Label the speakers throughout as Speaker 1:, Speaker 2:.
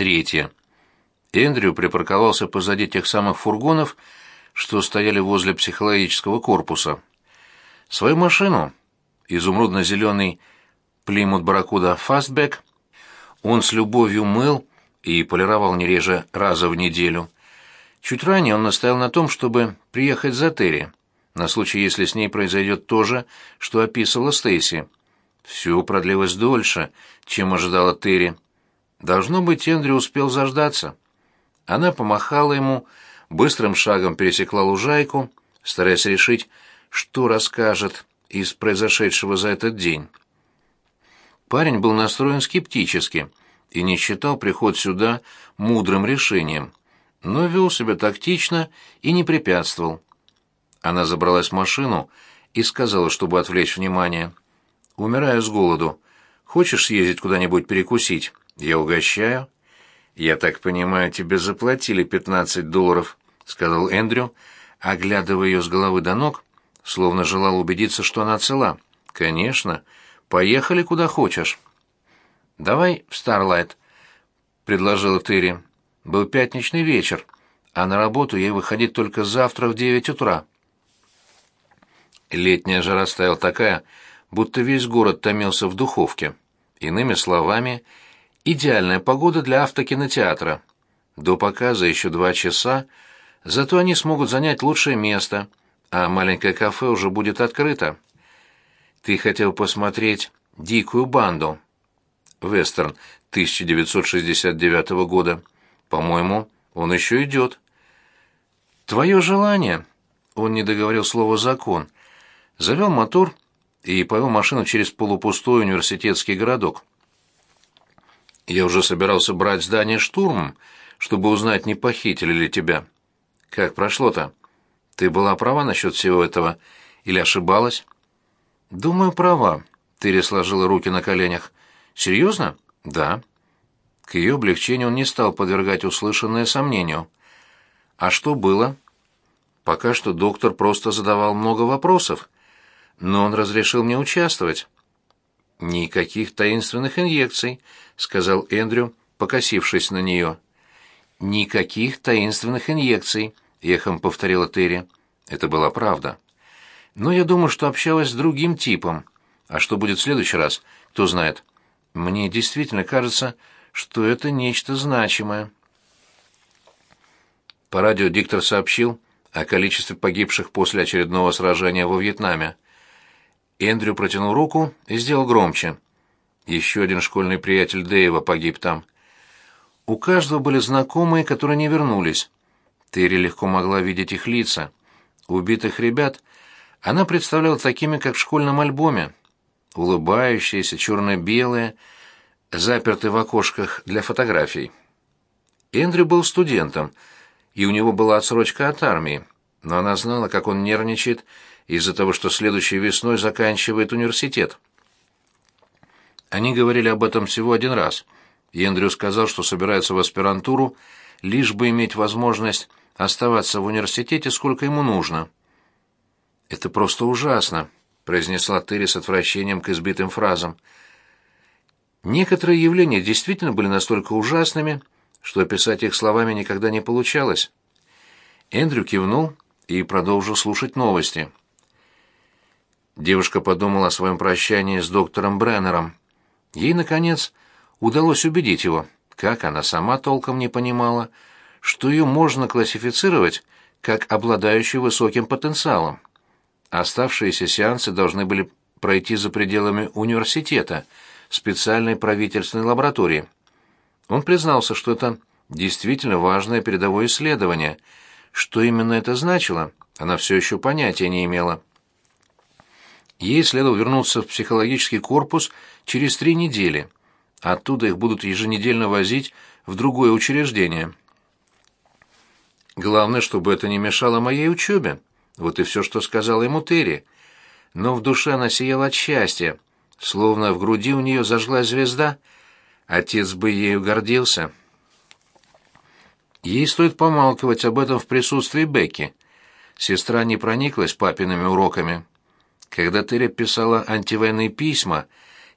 Speaker 1: Третье. Эндрю припарковался позади тех самых фургонов, что стояли возле психологического корпуса. Свою машину, изумрудно-зеленый Плимут Барракуда Фастбек, он с любовью мыл и полировал не реже раза в неделю. Чуть ранее он настоял на том, чтобы приехать за Терри, на случай, если с ней произойдет то же, что описывала Стейси. Все продлилось дольше, чем ожидала Терри. Должно быть, Эндрю успел заждаться. Она помахала ему, быстрым шагом пересекла лужайку, стараясь решить, что расскажет из произошедшего за этот день. Парень был настроен скептически и не считал приход сюда мудрым решением, но вел себя тактично и не препятствовал. Она забралась в машину и сказала, чтобы отвлечь внимание. «Умираю с голоду. Хочешь съездить куда-нибудь перекусить? Я угощаю». «Я так понимаю, тебе заплатили пятнадцать долларов», — сказал Эндрю, оглядывая ее с головы до ног, словно желал убедиться, что она цела. «Конечно. Поехали куда хочешь». «Давай в Старлайт», — предложила Терри. «Был пятничный вечер, а на работу ей выходить только завтра в девять утра». Летняя жара стояла такая, будто весь город томился в духовке. Иными словами, идеальная погода для автокинотеатра. До показа еще два часа, зато они смогут занять лучшее место, а маленькое кафе уже будет открыто. Ты хотел посмотреть «Дикую банду». Вестерн 1969 года. По-моему, он еще идет. Твое желание. Он не договорил слово «закон», завел мотор и повел машину через полупустой университетский городок. Я уже собирался брать здание штурмом, чтобы узнать, не похитили ли тебя. Как прошло-то? Ты была права насчет всего этого или ошибалась? Думаю, права. Тыри сложила руки на коленях. Серьезно? Да. К ее облегчению он не стал подвергать услышанное сомнению. А что было? Пока что доктор просто задавал много вопросов но он разрешил мне участвовать. Никаких таинственных инъекций, сказал Эндрю, покосившись на нее. Никаких таинственных инъекций, эхом повторила Терри. Это была правда. Но я думаю, что общалась с другим типом. А что будет в следующий раз, кто знает. Мне действительно кажется, что это нечто значимое. По радио диктор сообщил о количестве погибших после очередного сражения во Вьетнаме. Эндрю протянул руку и сделал громче. Еще один школьный приятель Дэйва погиб там. У каждого были знакомые, которые не вернулись. Терри легко могла видеть их лица. Убитых ребят она представляла такими, как в школьном альбоме. Улыбающиеся, черно-белые, запертые в окошках для фотографий. Эндрю был студентом, и у него была отсрочка от армии, но она знала, как он нервничает из-за того, что следующей весной заканчивает университет. Они говорили об этом всего один раз, и Эндрю сказал, что собирается в аспирантуру, лишь бы иметь возможность оставаться в университете сколько ему нужно. «Это просто ужасно», — произнесла Терри с отвращением к избитым фразам. Некоторые явления действительно были настолько ужасными, что описать их словами никогда не получалось. Эндрю кивнул и продолжил слушать новости. Девушка подумала о своем прощании с доктором Бреннером. Ей, наконец, удалось убедить его, как она сама толком не понимала, что ее можно классифицировать как обладающую высоким потенциалом. Оставшиеся сеансы должны были пройти за пределами университета, специальной правительственной лаборатории. Он признался, что это действительно важное передовое исследование. Что именно это значило, она все еще понятия не имела. Ей следовало вернуться в психологический корпус через три недели. Оттуда их будут еженедельно возить в другое учреждение. Главное, чтобы это не мешало моей учебе. Вот и все, что сказала ему Терри. Но в душе она сияла от счастья, словно в груди у нее зажглась звезда. Отец бы ею гордился. Ей стоит помалкивать об этом в присутствии Бекки. Сестра не прониклась папиными уроками. Когда Терри писала антивоенные письма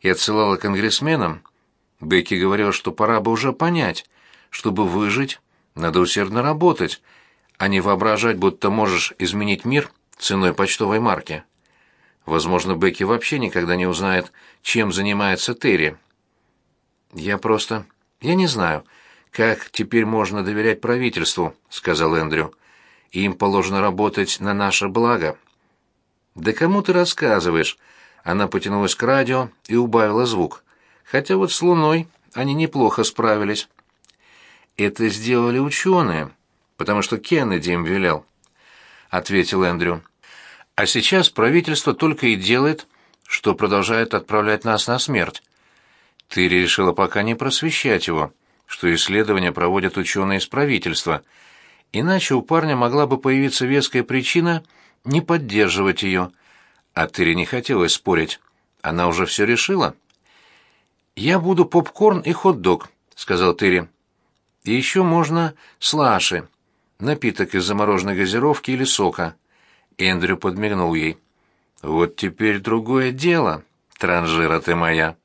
Speaker 1: и отсылала конгрессменам, Бекки говорила, что пора бы уже понять, чтобы выжить, надо усердно работать, а не воображать, будто можешь изменить мир ценой почтовой марки. Возможно, Бекки вообще никогда не узнает, чем занимается Терри. Я просто... Я не знаю, как теперь можно доверять правительству, сказал Эндрю. Им положено работать на наше благо. Да кому ты рассказываешь? Она потянулась к радио и убавила звук. Хотя вот с Луной они неплохо справились. Это сделали ученые, потому что Кеннеди им велел, ответил Эндрю. А сейчас правительство только и делает, что продолжает отправлять нас на смерть. Ты решила пока не просвещать его, что исследования проводят ученые из правительства, иначе у парня могла бы появиться веская причина не поддерживать ее. А Терри не хотелось спорить. Она уже все решила. «Я буду попкорн и хот-дог», — сказал Терри. «И еще можно слаши, напиток из замороженной газировки или сока». Эндрю подмигнул ей. «Вот теперь другое дело, транжира ты моя».